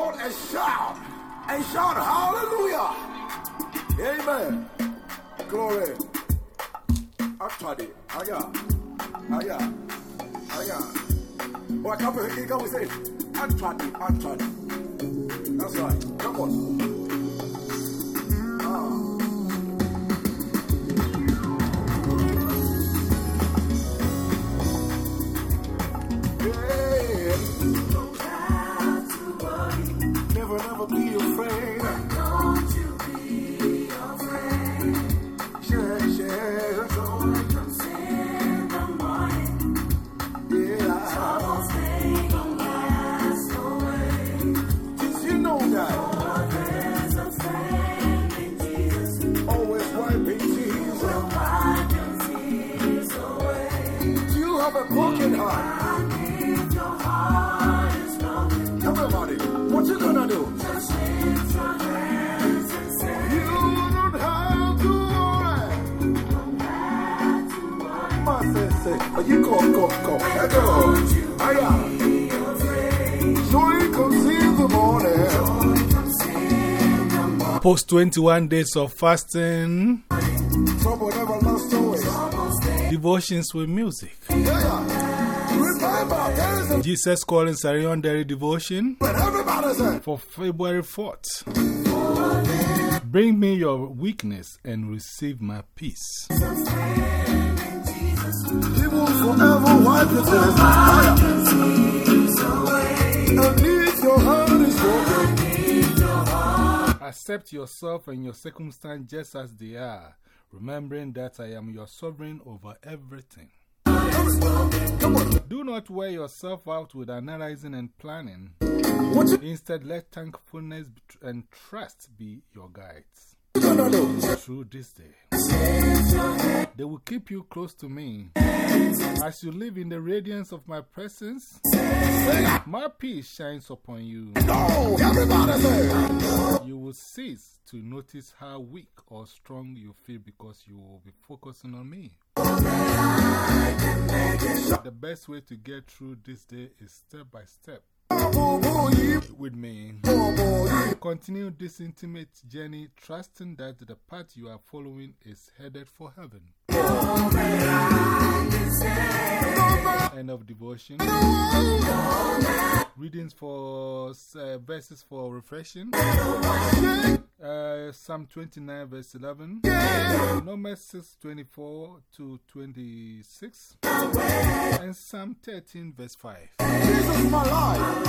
Lord and shout. And shout hallelujah. Amen. Glory. Actually, aya, aya, aya. Oh, I can't believe it. Can say? Actually, actually. That's right. Come on. Ma say, say, oh, you come. Let go. Aya. Joy comes in the morning. Post 21 days of fasting, Trouble never lost always. devotions with music. Yeah, yeah. Remember, there is a Jesus calling Sarah Young Dairy devotion when everybody said, for February 4th. Bring me your weakness and receive my peace. He will forever wipe your tears. Aya. And if your heart is broken, Accept yourself and your circumstance just as they are, remembering that I am your sovereign over everything. Do not wear yourself out with analyzing and planning. Instead, let thankfulness and trust be your guides through this day. They will keep you close to me. As you live in the radiance of my presence, my peace shines upon you. You will cease to notice how weak or strong you feel because you will be focusing on me. The best way to get through this day is step by step with me. Continue this intimate journey, trusting that the path you are following is headed for heaven. End of devotion. Readings for uh, verses for refreshing. Uh, Psalm 29, verse 11. Numbers 6, 24 to 26. And Psalm 13, verse 5. Jesus my life.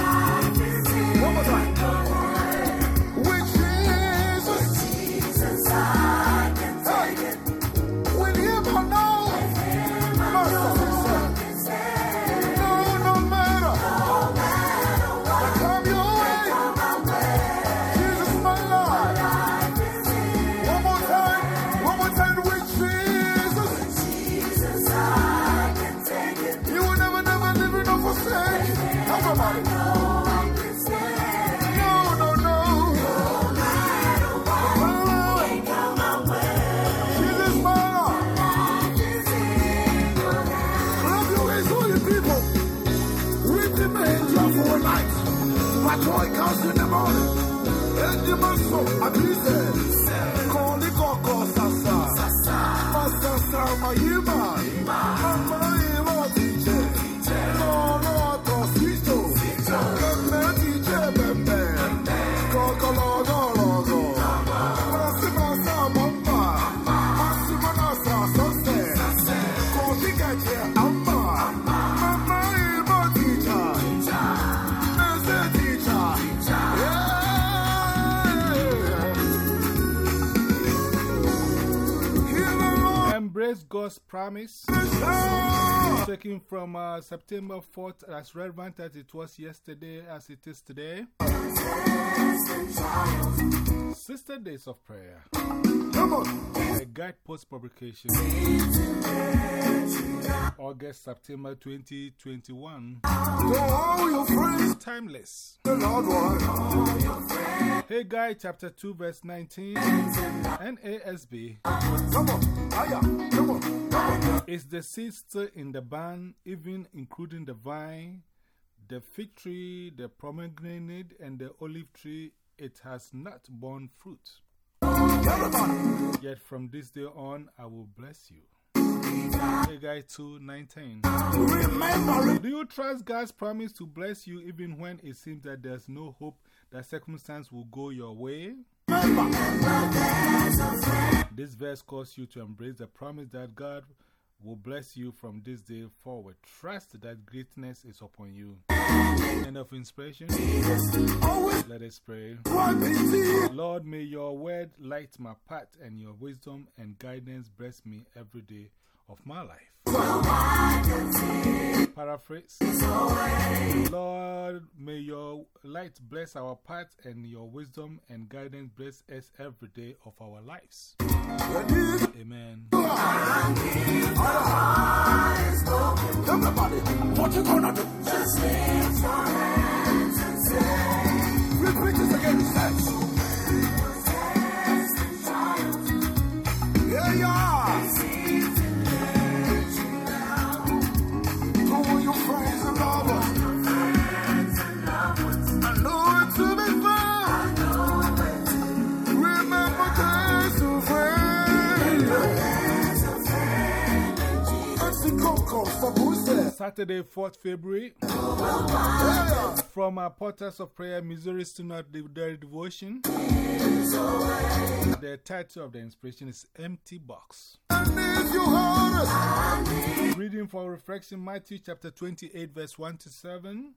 So abuse eh, God's promise. Taken from uh, September 4th, as relevant as it was yesterday, as it is today. Sister Days of Prayer, Come on. a guide post publication. August, September 2021. To all Timeless. one. Haggai chapter 2, verse 19. NASB. Come on. Aya. Come on. Come on. Is the seed still in the barn, even including the vine the fig tree, the pomegranate, and the olive tree, it has not borne fruit. Yet from this day on, I will bless you. Haggai 2 19. Do you trust God's promise to bless you even when it seems that there's no hope that circumstance will go your way? This verse calls you to embrace the promise that God will bless you from this day forward. Trust that greatness is upon you. End of inspiration. Let us pray. Lord, may your word light my path and your wisdom and guidance bless me every day of my life. Paraphrase Lord, may your light bless our path and your wisdom and guidance bless us every day of our lives. Amen. Everybody, what you gonna do? Just lift your hands and say, Repeat this again, says. Saturday, 4th February, from our Portals of Prayer, Missouri Synod Daily Devotion. The title of the inspiration is Empty Box. Reading for reflection Matthew chapter 28, verse 1 to 7.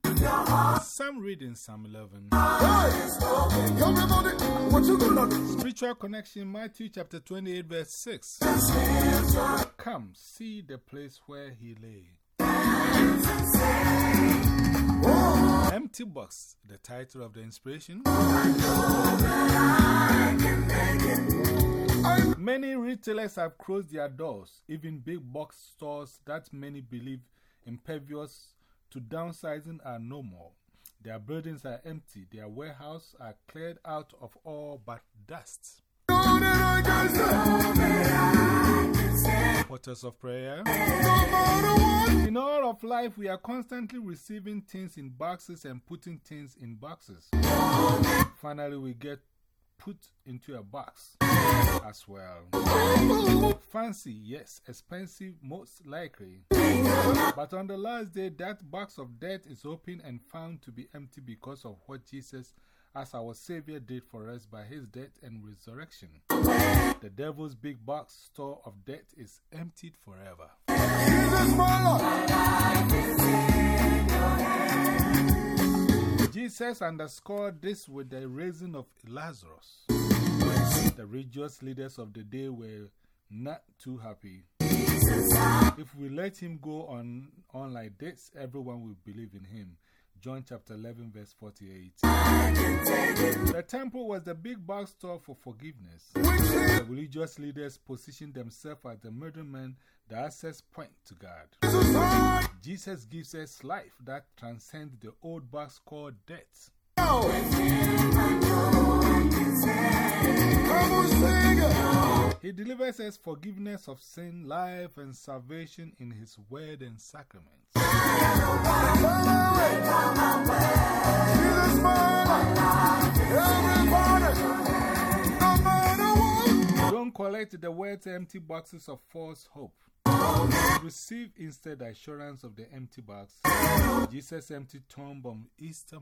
Some reading Psalm 11. hey, everybody, what you gonna do? Spiritual connection Matthew chapter 28, verse 6. Come, see the place where he lay. Empty Box, the title of the inspiration. Many retailers have closed their doors, even big box stores that many believe impervious to downsizing are no more. Their buildings are empty, their warehouses are cleared out of all but dust. Portals of prayer. In all of life, we are constantly receiving things in boxes and putting things in boxes. Finally, we get put into a box as well. Fancy, yes, expensive, most likely. But on the last day, that box of death is open and found to be empty because of what Jesus, as our Savior, did for us by his death and resurrection. The devil's big box store of death is emptied forever. Jesus. Jesus underscored this with the raising of Lazarus. The religious leaders of the day were not too happy. If we let him go on, on like this, everyone will believe in him. John chapter 11, verse 48. The temple was the big box store for forgiveness. The religious leaders positioned themselves as the middleman, the access point to God. Jesus gives us life that transcends the old box called death. He delivers us forgiveness of sin, life, and salvation in His word and sacraments. Don't collect the words empty boxes of false hope. Receive instead the assurance of the empty box. Jesus' empty tomb on Easter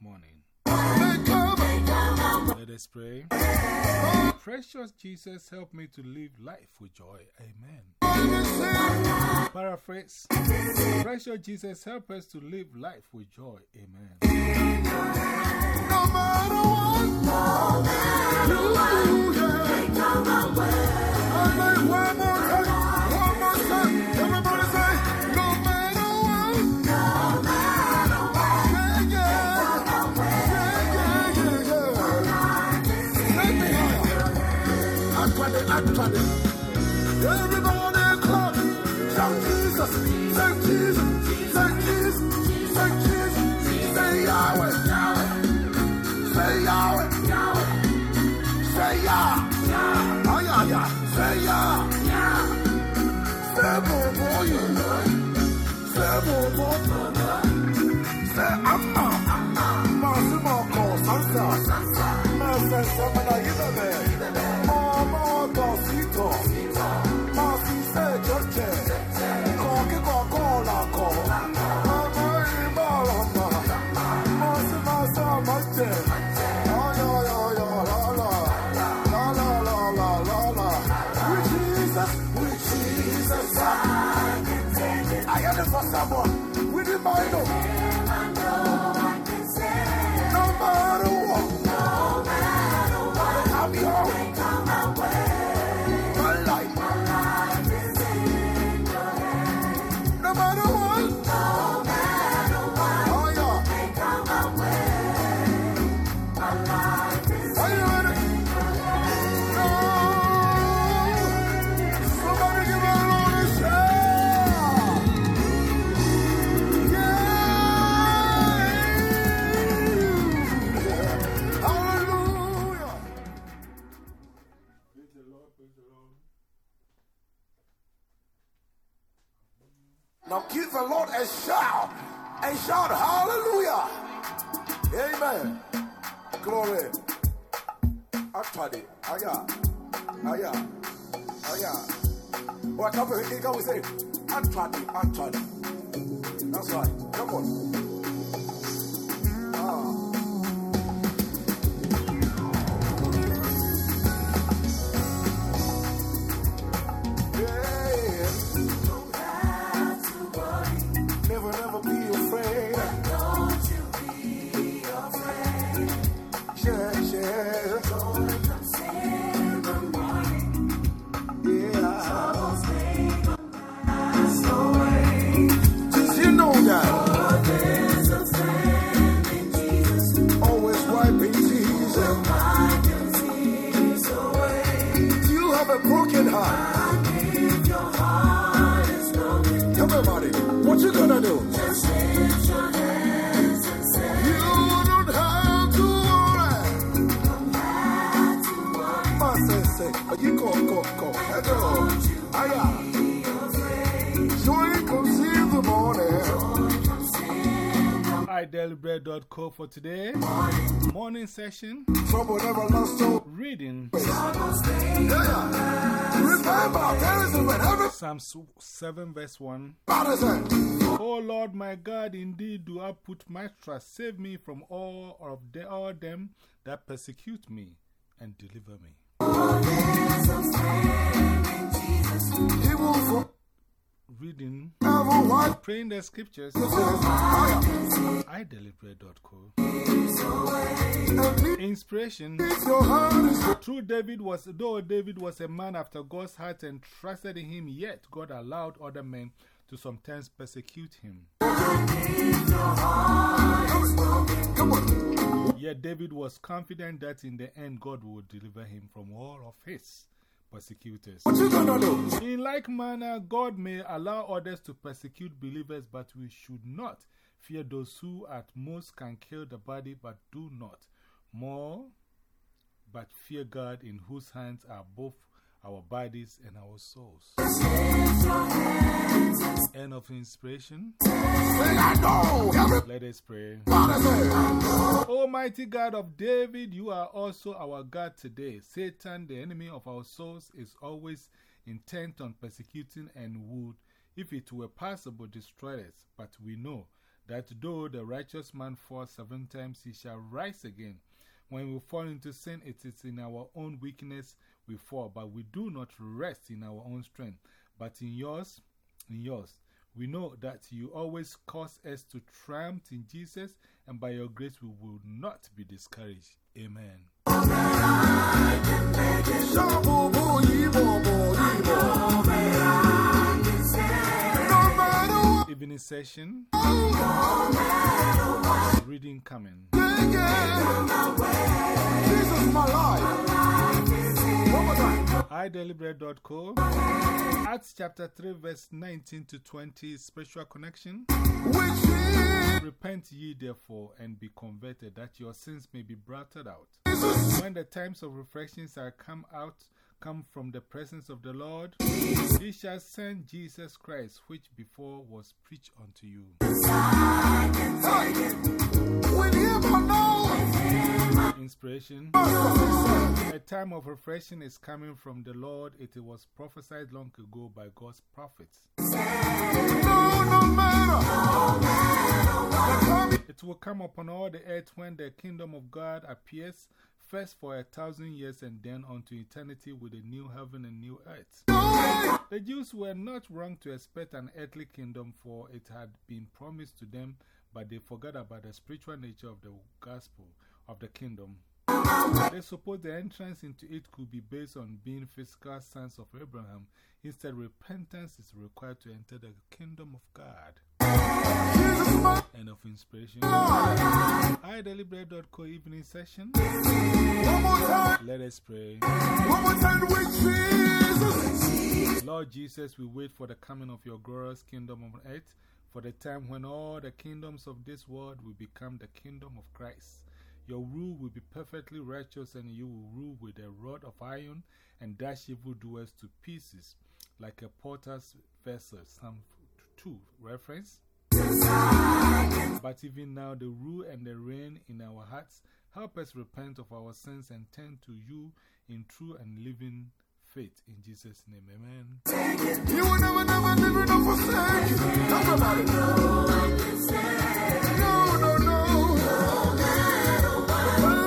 morning. Let us pray. Precious Jesus, help me to live life with joy. Amen. Paraphrase Precious Jesus, help us to live life with joy. Amen. No matter what. You, yeah. I Actually. Everybody clap. Shout Jesus. Say Jesus. Say Jesus. Say Jesus. Say Yahweh. Say Yahweh. Say Yah. Actually, aya, aya, aya. What here? He can we say, actually, actually. That's right. Come on. Say, you go, go, go. Hello. Aya. iDailyBread.co for today. Morning session. Trouble never lost so. Reading Yeah. Remember, there is a whenever Psalm 7 verse 1. Oh Lord my God, indeed do I put my trust. Save me from all of the, all them that persecute me and deliver me. Reading, praying the scriptures. iDailyBread.co. Inspiration. True David was, though David was a man after God's heart and trusted in him, yet God allowed other men to sometimes persecute him. Yet David was confident that in the end God would deliver him from all of his persecutors. What you gonna do? In like manner, God may allow others to persecute believers, but we should not fear those who at most can kill the body but do not. More, but fear God in whose hands are both our bodies and our souls. End of inspiration. Let us pray. Almighty God of David, you are also our God today. Satan, the enemy of our souls, is always intent on persecuting and would, if it were possible, destroy us. But we know that though the righteous man falls seven times, he shall rise again. When we fall into sin, it is in our own weakness fall, but we do not rest in our own strength, but in yours, in yours. We know that you always cause us to triumph in Jesus, and by your grace we will not be discouraged. Amen. Evening session, reading coming. Jesus, my life. IDailyBread.co, Acts chapter 3, verse 19 to 20, spiritual connection. Repent ye therefore and be converted, that your sins may be blotted out. When the times of reflections are come out, come from the presence of the Lord, he shall send Jesus Christ, which before was preached unto you. Inspiration. A time of refreshing is coming from the Lord. It was prophesied long ago by God's prophets. It will come upon all the earth when the kingdom of God appears, first for a thousand years and then unto eternity with a new heaven and new earth. The Jews were not wrong to expect an earthly kingdom, for it had been promised to them, but they forgot about the spiritual nature of the gospel of the kingdom. They supposed the entrance into it could be based on being physical sons of Abraham. Instead, repentance is required to enter the kingdom of God. End of inspiration. life. iDailyBread.co evening session. Let us pray. Lord Jesus, we wait for the coming of your glorious kingdom on earth, for the time when all the kingdoms of this world will become the kingdom of Christ. Your rule will be perfectly righteous, and you will rule with a rod of iron and dash evildoers to pieces like a potter's vessel. Psalm 2 reference. But even now, the rule and the reign in our hearts help us repent of our sins and turn to you in true and living faith. In Jesus' name, amen. It. No, no, no. Wait,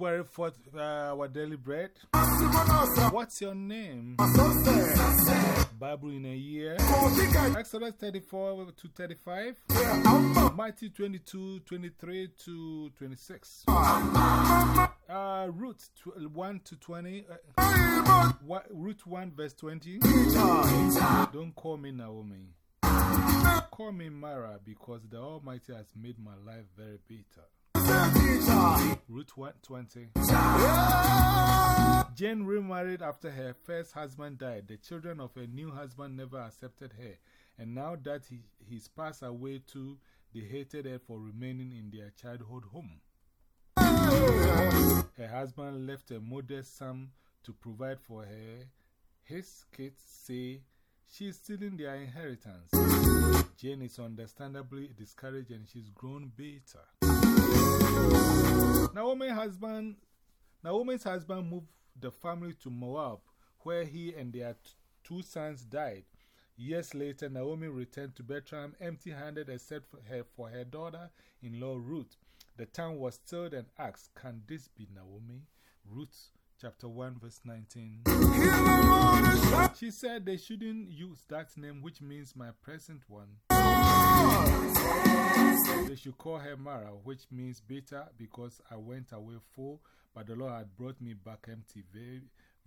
February 4th, uh, our daily bread. What's your name? Bible in a year. Exodus 34 to 35. yeah, amma. Matthew 22, 23 to 26. Mama, Uh, tw 1 to 20. Uh, Ruth 1 verse 20. Don't call me Naomi. Call me Mara because the Almighty has made my life very bitter. Teacher. Ruth 1 20. Jane remarried after her first husband died. The children of her new husband never accepted her. And now that he, he's passed away too, they hated her for remaining in their childhood home. Her husband left a modest sum to provide for her. His kids say she's stealing their inheritance. Jane is understandably discouraged and she's grown bitter. Naomi's husband, Naomi's husband moved the family to Moab, where he and their two sons died. Years later, Naomi returned to Bethlehem empty handed except for her, for her daughter in law Ruth. The town was stilled and asked, Can this be Naomi? Ruth chapter 1, verse 19. She said they shouldn't use that name, which means my present one. They should call her Mara, which means bitter, because I went away full, but the Lord had brought me back empty.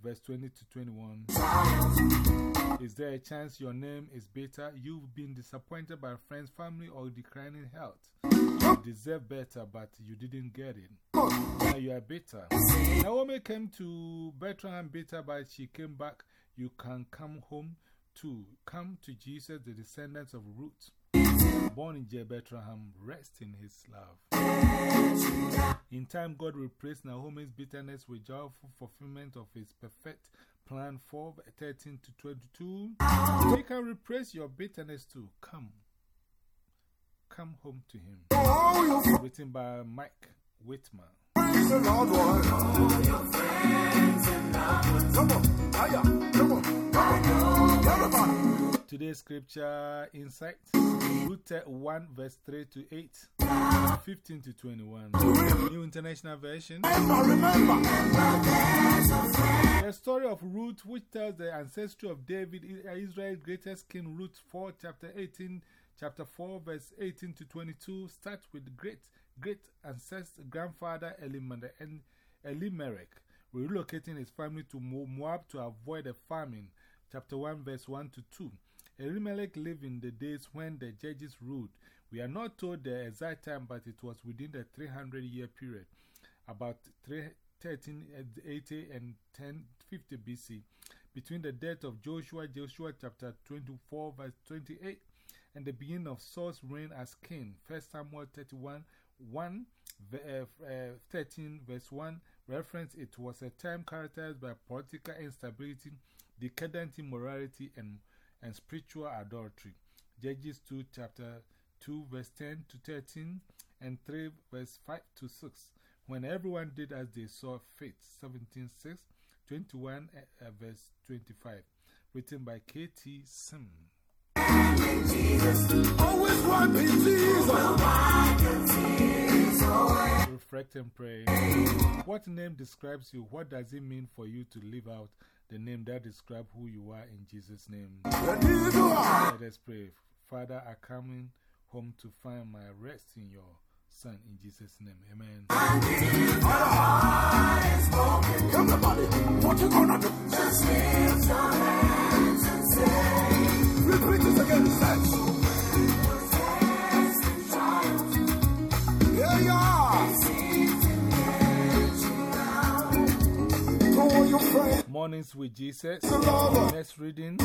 Verse 20 to 21. Is there a chance your name is bitter? You've been disappointed by friends, family, or declining health. You deserve better, but you didn't get it. Now you are bitter. Naomi came to Bethlehem bitter, but she came back. You can come home too. Come to Jesus, the descendants of Ruth. Born in J. Bethlehem, rest in his love. In time, God replaced Naomi's bitterness with joyful fulfillment of his perfect plan 4 13 to 22. He can replace your bitterness too. Come. Come home to him. Written by Mike Wittmer. Praise the Lord, boy. Come on, hiya, come on, come on. Everybody. Today's scripture insight Ruth 1 verse 3 to 8, 15 to 21. New International Version. Remember, remember. The story of Ruth, which tells the ancestry of David, Israel's greatest king, Ruth 4, chapter 18, chapter 4, verse 18 to 22, starts with great great ancestor grandfather Elimelech, relocating his family to Moab to avoid a famine. Chapter 1, verse 1 to 2. Elimelech lived in the days when the judges ruled. We are not told the exact time, but it was within the 300 year period, about 1380 and 1050 BC. Between the death of Joshua, Joshua chapter 24, verse 28, and the beginning of Saul's reign as king. 1 Samuel 31, 1, uh, 13, verse 1 reference it was a time characterized by political instability, decadent immorality, and, and spiritual adultery. Judges 2, chapter 2, verse 10 to 13, and 3, verse 5 to 6. When everyone did as they saw fit. 17, 6, 21, uh, verse 25. Written by K.T. Sim. Reflect and pray. What name describes you? What does it mean for you to live out the name that describes who you are in Jesus' name? Let us pray. Father, I come in home to find my rest in your Son in Jesus' name. Amen. Everybody, what you gonna do? Again, Mornings with Jesus. Next reading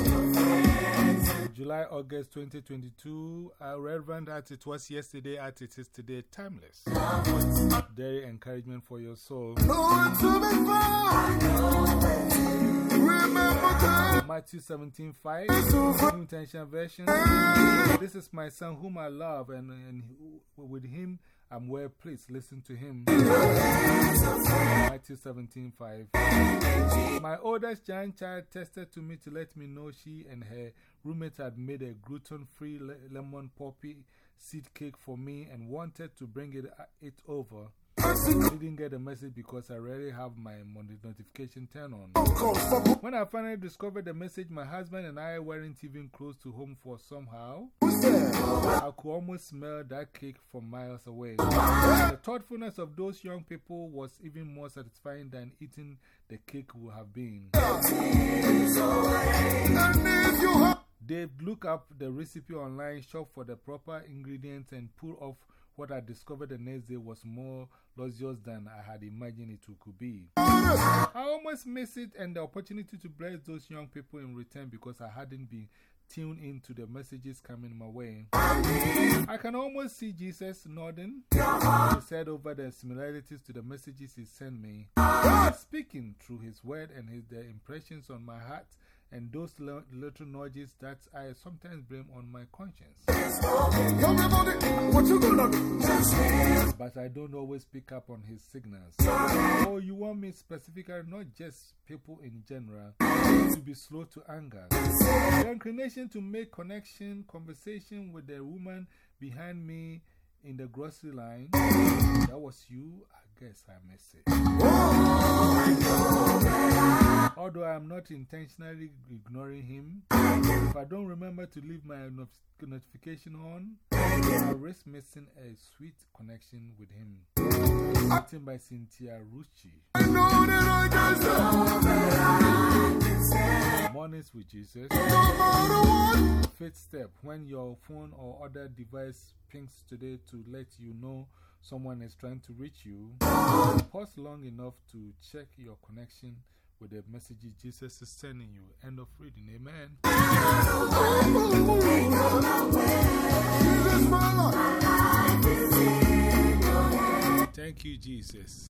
July, August 2022. Our Reverend as it was yesterday, as it is today, timeless. Daily encouragement for your soul. Matthew 17 5, New International Version. This is my son whom I love, and, and with him I'm well pleased. Listen to him. Matthew 17 5. My oldest grandchild tested to me to let me know she and her roommate had made a gluten free le lemon poppy seed cake for me and wanted to bring it, uh, it over. I didn't get the message because I already have my notification turned on. When I finally discovered the message, my husband and I weren't even close to home for somehow. I could almost smell that cake from miles away. The thoughtfulness of those young people was even more satisfying than eating the cake would have been. And if you have They look up the recipe online, shop for the proper ingredients, and pull off what I discovered the next day was more luxurious than I had imagined it could be. I almost missed it and the opportunity to bless those young people in return because I hadn't been tuned into the messages coming my way. I can almost see Jesus nodding. He said over the similarities to the messages he sent me. Speaking through his word and his, the impressions on my heart and those little nudges that I sometimes blame on my conscience. But I don't always pick up on his signals. Oh, you want me specifically, not just people in general, to be slow to anger. The inclination to make connection, conversation with the woman behind me in the grocery line. That was you, I guess I missed it. Although I am not intentionally ignoring him, if I don't remember to leave my not notification on, I risk missing a sweet connection with him. Written by Cynthia Ruchti. Mornings with Jesus. Fifth step when your phone or other device pings today to let you know someone is trying to reach you, pause long enough to check your connection with the messages Jesus is sending you. End of reading. Amen. Thank you, Jesus.